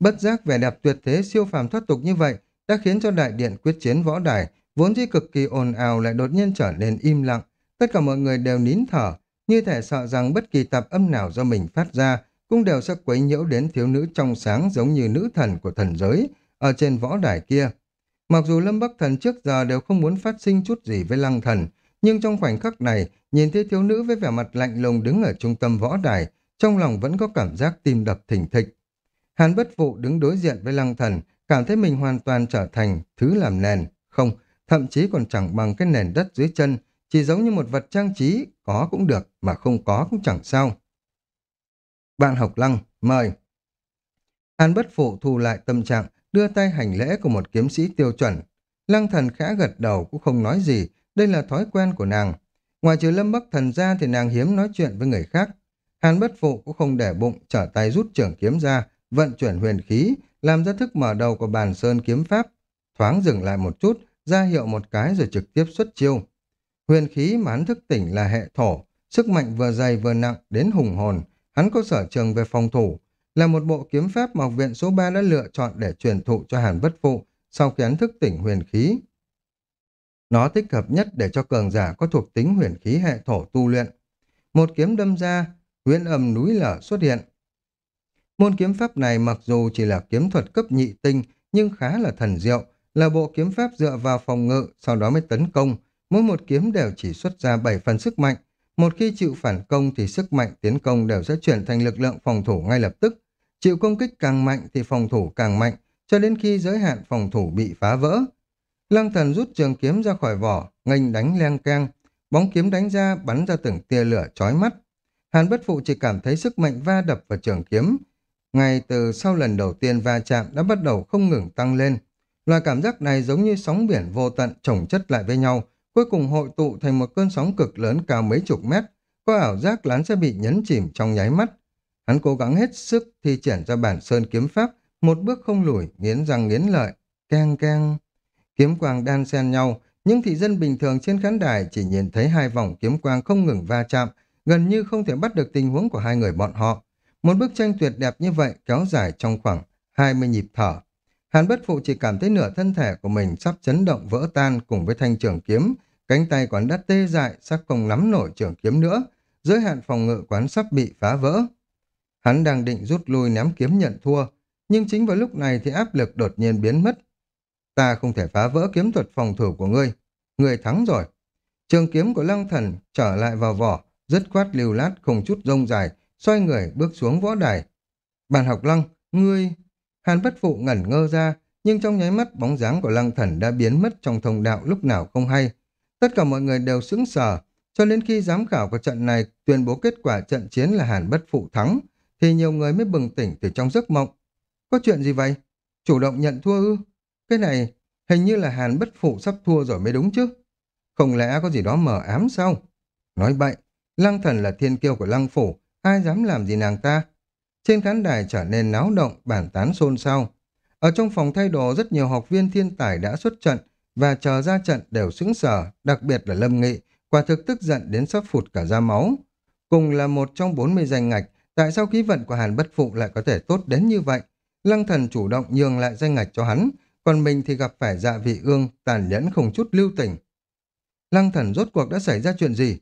Speaker 1: Bất giác vẻ đẹp tuyệt thế siêu phàm thoát tục như vậy đã khiến cho đại điện quyết chiến võ đài, vốn dĩ cực kỳ ồn ào lại đột nhiên trở nên im lặng. Tất cả mọi người đều nín thở, như thể sợ rằng bất kỳ tạp âm nào do mình phát ra cũng đều sẽ quấy nhiễu đến thiếu nữ trong sáng giống như nữ thần của thần giới ở trên võ đài kia. Mặc dù Lâm Bắc Thần trước giờ đều không muốn phát sinh chút gì với lăng thần, nhưng trong khoảnh khắc này, nhìn thấy thiếu nữ với vẻ mặt lạnh lùng đứng ở trung tâm võ đài, trong lòng vẫn có cảm giác tim đập thình thịch. Hàn bất phụ đứng đối diện với lăng thần, cảm thấy mình hoàn toàn trở thành thứ làm nền, không, thậm chí còn chẳng bằng cái nền đất dưới chân, chỉ giống như một vật trang trí, có cũng được, mà không có cũng chẳng sao. Bạn học lăng, mời. Hàn bất phụ thu lại tâm trạng, đưa tay hành lễ của một kiếm sĩ tiêu chuẩn. Lăng thần khẽ gật đầu cũng không nói gì, đây là thói quen của nàng. Ngoài trừ lâm bắc thần ra thì nàng hiếm nói chuyện với người khác. Hàn bất phụ cũng không để bụng, trở tay rút trưởng kiếm ra, vận chuyển huyền khí, làm ra thức mở đầu của bàn sơn kiếm pháp. Thoáng dừng lại một chút, ra hiệu một cái rồi trực tiếp xuất chiêu. Huyền khí mà hắn thức tỉnh là hệ thổ, sức mạnh vừa dày vừa nặng đến hùng hồn. Hắn có sở trường về phòng thủ, là một bộ kiếm pháp mà học viện số 3 đã lựa chọn để truyền thụ cho Hàn Bất Phụ sau khi án thức tỉnh huyền khí. Nó thích hợp nhất để cho cường giả có thuộc tính huyền khí hệ thổ tu luyện. Một kiếm đâm ra, huyền ầm núi lở xuất hiện. Môn kiếm pháp này mặc dù chỉ là kiếm thuật cấp nhị tinh nhưng khá là thần diệu, là bộ kiếm pháp dựa vào phòng ngự, sau đó mới tấn công. Mỗi một kiếm đều chỉ xuất ra 7 phần sức mạnh. Một khi chịu phản công thì sức mạnh tiến công đều sẽ chuyển thành lực lượng phòng thủ ngay lập tức. Chịu công kích càng mạnh thì phòng thủ càng mạnh, cho đến khi giới hạn phòng thủ bị phá vỡ. Lăng thần rút trường kiếm ra khỏi vỏ, nghênh đánh leng keng. Bóng kiếm đánh ra bắn ra từng tia lửa chói mắt. Hàn bất phụ chỉ cảm thấy sức mạnh va đập vào trường kiếm. Ngay từ sau lần đầu tiên va chạm đã bắt đầu không ngừng tăng lên. Loại cảm giác này giống như sóng biển vô tận chồng chất lại với nhau, cuối cùng hội tụ thành một cơn sóng cực lớn cao mấy chục mét. Có ảo giác lán sẽ bị nhấn chìm trong nháy mắt. Hắn cố gắng hết sức thi triển ra bản sơn kiếm pháp, một bước không lùi, nghiến răng nghiến lợi. Keng keng. Kiếm quang đan xen nhau, nhưng thị dân bình thường trên khán đài chỉ nhìn thấy hai vòng kiếm quang không ngừng va chạm, gần như không thể bắt được tình huống của hai người bọn họ. Một bức tranh tuyệt đẹp như vậy kéo dài trong khoảng 20 nhịp thở. Hàn bất phụ chỉ cảm thấy nửa thân thể của mình sắp chấn động vỡ tan cùng với thanh trường kiếm, cánh tay quán đã tê dại, sắc không nắm nổi trường kiếm nữa, giới hạn phòng ngự quán sắp bị phá vỡ. Hắn đang định rút lui ném kiếm nhận thua, nhưng chính vào lúc này thì áp lực đột nhiên biến mất. Ta không thể phá vỡ kiếm thuật phòng thủ của ngươi. Ngươi thắng rồi. Trường kiếm của lăng thần trở lại vào vỏ, rất khoát lưu lát không chút rông dài, xoay người bước xuống võ đài. Bàn học lăng, ngươi... Hàn bất phụ ngẩn ngơ ra, nhưng trong nháy mắt bóng dáng của lăng thần đã biến mất trong thông đạo lúc nào không hay. Tất cả mọi người đều sững sờ, Cho đến khi giám khảo của trận này tuyên bố kết quả trận chiến là Hàn Bất Phụ thắng, thì nhiều người mới bừng tỉnh từ trong giấc mộng. Có chuyện gì vậy? Chủ động nhận thua ư? Cái này hình như là Hàn Bất Phụ sắp thua rồi mới đúng chứ. Không lẽ có gì đó mờ ám sao? Nói bậy, Lăng Thần là thiên kiêu của Lăng Phủ, ai dám làm gì nàng ta? Trên khán đài trở nên náo động, bản tán xôn xao. Ở trong phòng thay đồ rất nhiều học viên thiên tài đã xuất trận và chờ ra trận đều sững sờ, đặc biệt là Lâm Nghị, quả thực tức giận đến sắp phụt cả da máu. Cùng là một trong 40 danh ngạch, tại sao khí vận của Hàn Bất Phụ lại có thể tốt đến như vậy? Lăng thần chủ động nhường lại danh ngạch cho hắn, còn mình thì gặp phải dạ vị ương, tàn nhẫn không chút lưu tình. Lăng thần rốt cuộc đã xảy ra chuyện gì?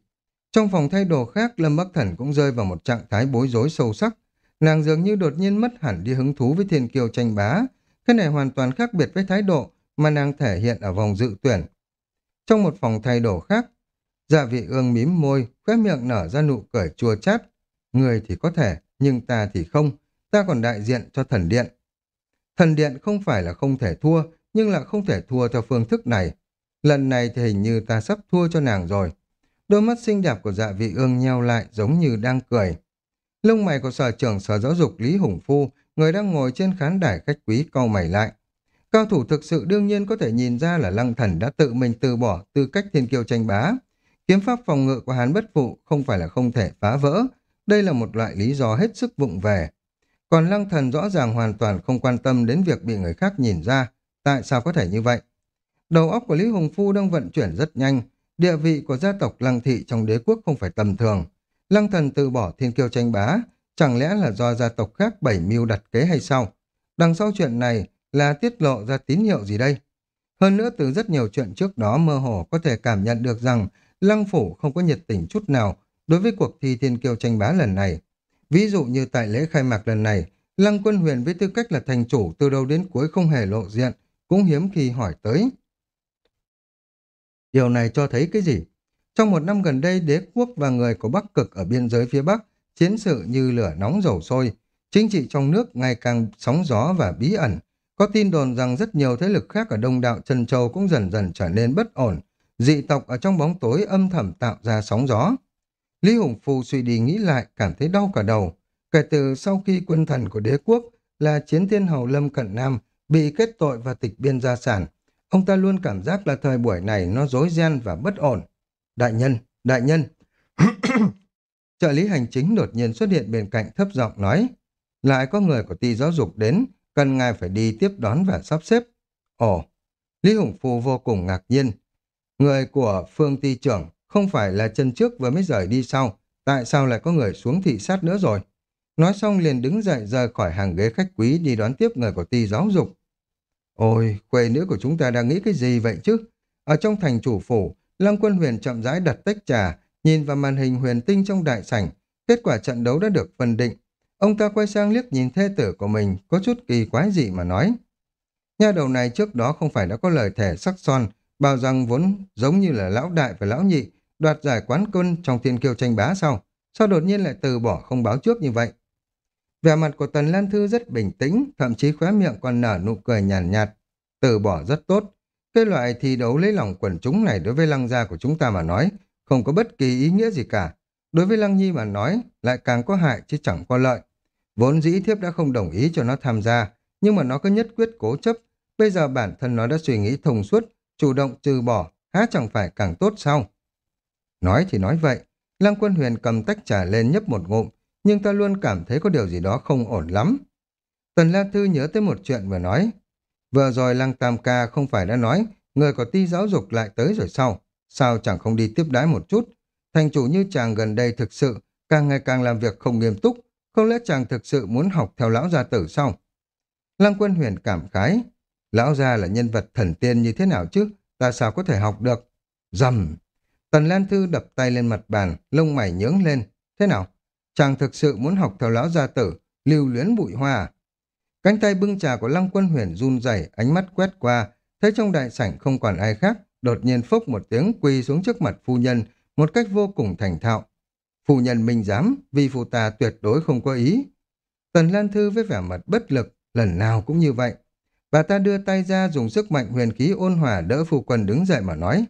Speaker 1: Trong phòng thay đồ khác, Lâm Bắc Thần cũng rơi vào một trạng thái bối rối sâu sắc. Nàng dường như đột nhiên mất hẳn đi hứng thú với thiên kiều tranh bá. Cái này hoàn toàn khác biệt với thái độ mà nàng thể hiện ở vòng dự tuyển. Trong một phòng thay đồ khác, dạ vị ương mím môi, khóe miệng nở ra nụ cười chua chát. Người thì có thể, nhưng ta thì không. Ta còn đại diện cho thần điện. Thần điện không phải là không thể thua, nhưng là không thể thua theo phương thức này. Lần này thì hình như ta sắp thua cho nàng rồi. Đôi mắt xinh đẹp của dạ vị ương nheo lại giống như đang cười. Lông mày của sở trưởng sở giáo dục Lý Hùng Phu, người đang ngồi trên khán đài khách quý cau mày lại. Cao thủ thực sự đương nhiên có thể nhìn ra là lăng thần đã tự mình từ bỏ tư cách thiên kiêu tranh bá. Kiếm pháp phòng ngự của hắn bất phụ không phải là không thể phá vỡ, đây là một loại lý do hết sức vụng về. Còn lăng thần rõ ràng hoàn toàn không quan tâm đến việc bị người khác nhìn ra. Tại sao có thể như vậy? Đầu óc của Lý Hùng Phu đang vận chuyển rất nhanh. Địa vị của gia tộc lăng thị trong đế quốc không phải tầm thường. Lăng thần từ bỏ thiên kiêu tranh bá, chẳng lẽ là do gia tộc khác bảy mưu đặt kế hay sao? Đằng sau chuyện này là tiết lộ ra tín hiệu gì đây? Hơn nữa từ rất nhiều chuyện trước đó mơ hồ có thể cảm nhận được rằng Lăng Phủ không có nhiệt tình chút nào đối với cuộc thi thiên kiêu tranh bá lần này. Ví dụ như tại lễ khai mạc lần này, Lăng Quân Huyền với tư cách là thành chủ từ đầu đến cuối không hề lộ diện, cũng hiếm khi hỏi tới. Điều này cho thấy cái gì? Trong một năm gần đây, đế quốc và người của Bắc Cực ở biên giới phía Bắc chiến sự như lửa nóng dầu sôi. Chính trị trong nước ngày càng sóng gió và bí ẩn. Có tin đồn rằng rất nhiều thế lực khác ở Đông Đạo Trần Châu cũng dần dần trở nên bất ổn. Dị tộc ở trong bóng tối âm thầm tạo ra sóng gió. Lý Hùng Phu suy đi nghĩ lại, cảm thấy đau cả đầu. Kể từ sau khi quân thần của đế quốc là chiến thiên hầu Lâm Cận Nam bị kết tội và tịch biên gia sản, ông ta luôn cảm giác là thời buổi này nó rối ren và bất ổn. Đại nhân, đại nhân. [clears throat] Trợ lý hành chính đột nhiên xuất hiện bên cạnh thấp giọng nói, lại có người của ty giáo dục đến, cần ngài phải đi tiếp đón và sắp xếp. Ồ, Lý Hùng Phu vô cùng ngạc nhiên. Người của phương ty trưởng không phải là chân trước vừa mới rời đi sau, tại sao lại có người xuống thị sát nữa rồi? Nói xong liền đứng dậy rời khỏi hàng ghế khách quý đi đón tiếp người của ty giáo dục. Ôi, quê nữ của chúng ta đang nghĩ cái gì vậy chứ? Ở trong thành chủ phủ, Lăng Quân Huyền chậm rãi đặt tách trà, nhìn vào màn hình huyền tinh trong đại sảnh. Kết quả trận đấu đã được phân định. Ông ta quay sang liếc nhìn thê tử của mình, có chút kỳ quái gì mà nói. Nhà đầu này trước đó không phải đã có lời thẻ sắc son, bao rằng vốn giống như là lão đại và lão nhị, đoạt giải quán quân trong thiên kiêu tranh bá sao? Sao đột nhiên lại từ bỏ không báo trước như vậy? Vẻ mặt của Tần Lan Thư rất bình tĩnh, thậm chí khóe miệng còn nở nụ cười nhàn nhạt, nhạt. Từ bỏ rất tốt. Cái loại thi đấu lấy lòng quần chúng này đối với lăng gia của chúng ta mà nói, không có bất kỳ ý nghĩa gì cả. Đối với Lăng Nhi mà nói, lại càng có hại chứ chẳng có lợi. Vốn dĩ thiếp đã không đồng ý cho nó tham gia, nhưng mà nó cứ nhất quyết cố chấp. Bây giờ bản thân nó đã suy nghĩ thông suốt, chủ động trừ bỏ, há chẳng phải càng tốt sao? Nói thì nói vậy, Lăng Quân Huyền cầm tách trà lên nhấp một ngụm, nhưng ta luôn cảm thấy có điều gì đó không ổn lắm. Tần La Thư nhớ tới một chuyện vừa nói. Vừa rồi Lăng Tam Ca không phải đã nói người có ti giáo dục lại tới rồi sao? Sao chẳng không đi tiếp đái một chút? Thành chủ như chàng gần đây thực sự càng ngày càng làm việc không nghiêm túc, không lẽ chàng thực sự muốn học theo lão gia tử sao? Lăng Quân Huyền cảm khái, lão gia là nhân vật thần tiên như thế nào chứ, ta sao có thể học được? Dầm! Tần Lan Thư đập tay lên mặt bàn, lông mày nhướng lên. Thế nào? Chàng thực sự muốn học theo lão gia tử, lưu luyến bụi hoa à? Cánh tay bưng trà của Lăng Quân Huyền run rẩy, ánh mắt quét qua, thấy trong đại sảnh không còn ai khác, đột nhiên phốc một tiếng quỳ xuống trước mặt phu nhân, một cách vô cùng thành thạo. Phu nhân minh giám, vì phụ ta tuyệt đối không có ý. Tần Lan Thư với vẻ mặt bất lực, lần nào cũng như vậy. Bà ta đưa tay ra dùng sức mạnh huyền khí ôn hòa đỡ phu quân đứng dậy mà nói.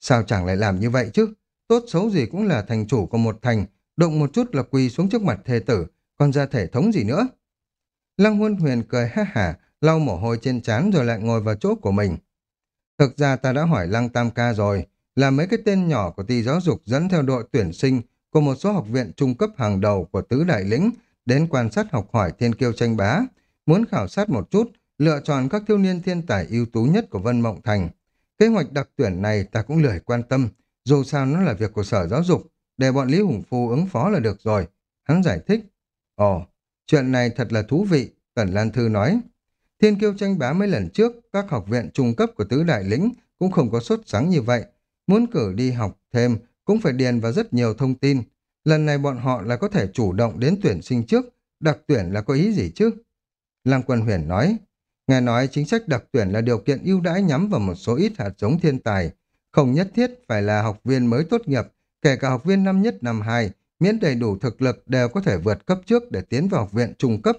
Speaker 1: Sao chẳng lại làm như vậy chứ? tốt xấu gì cũng là thành chủ của một thành, động một chút là quỳ xuống trước mặt thê tử, còn ra thể thống gì nữa. Lăng Huân Huyền cười ha hả, lau mồ hôi trên trán rồi lại ngồi vào chỗ của mình. Thực ra ta đã hỏi Lăng Tam Ca rồi, là mấy cái tên nhỏ của ty giáo dục dẫn theo đội tuyển sinh của một số học viện trung cấp hàng đầu của tứ đại lĩnh đến quan sát học hỏi thiên kiêu tranh bá, muốn khảo sát một chút, lựa chọn các thiếu niên thiên tài ưu tú nhất của Vân Mộng Thành. Kế hoạch đặc tuyển này ta cũng lười quan tâm, dù sao nó là việc của sở giáo dục, để bọn Lý Hùng Phu ứng phó là được rồi. Hắn giải thích. Ồ, chuyện này thật là thú vị, Tần Lan Thư nói. Thiên kiêu tranh bá mấy lần trước, các học viện trung cấp của tứ đại lĩnh cũng không có xuất sáng như vậy. Muốn cử đi học thêm cũng phải điền vào rất nhiều thông tin. Lần này bọn họ là có thể chủ động đến tuyển sinh trước, đặc tuyển là có ý gì chứ? Lam Quân Huyền nói, nghe nói chính sách đặc tuyển là điều kiện ưu đãi nhắm vào một số ít hạt giống thiên tài, không nhất thiết phải là học viên mới tốt nghiệp, kể cả học viên năm nhất năm hai, miễn đầy đủ thực lực đều có thể vượt cấp trước để tiến vào học viện trung cấp.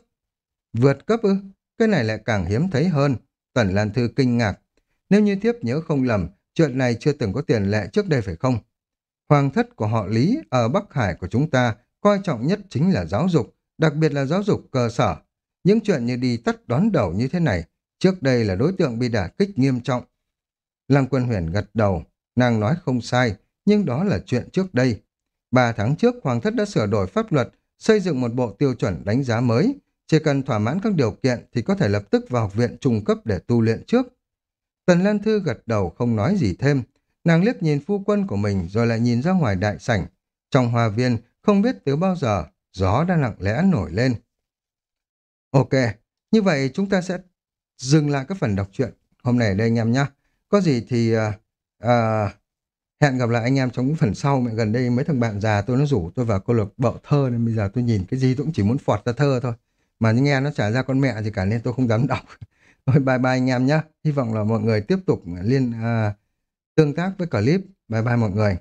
Speaker 1: Vượt cấp ư? Cái này lại càng hiếm thấy hơn. Tần Lan Thư kinh ngạc. Nếu như tiếp nhớ không lầm, chuyện này chưa từng có tiền lệ trước đây phải không? Hoàng thất của họ Lý ở Bắc Hải của chúng ta coi trọng nhất chính là giáo dục, đặc biệt là giáo dục cơ sở. Những chuyện như đi tắt đón đầu như thế này, trước đây là đối tượng bị đả kích nghiêm trọng. Lăng Quân Huyền gật đầu, nàng nói không sai, nhưng đó là chuyện trước đây. Ba tháng trước, Hoàng thất đã sửa đổi pháp luật, xây dựng một bộ tiêu chuẩn đánh giá mới. Chỉ cần thỏa mãn các điều kiện thì có thể lập tức vào học viện trung cấp để tu luyện trước. Tần Lan Thư gật đầu không nói gì thêm. Nàng liếc nhìn phu quân của mình rồi lại nhìn ra ngoài đại sảnh. Trong hòa viên, không biết từ bao giờ, gió đã lặng lẽ nổi lên. Ok, như vậy chúng ta sẽ dừng lại các phần đọc truyện hôm nay đây anh em nhé. Có gì thì uh, uh, hẹn gặp lại anh em trong những phần sau. Mẹ gần đây mấy thằng bạn già tôi nó rủ tôi vào câu lạc bộ thơ nên bây giờ tôi nhìn cái gì tôi cũng chỉ muốn phọt ra thơ thôi. Mà nghe nó trả ra con mẹ gì cả nên tôi không dám [laughs] đọc. Thôi bye bye anh em nhé. Hy vọng là mọi người tiếp tục liên uh, tương tác với clip. Bye bye mọi người.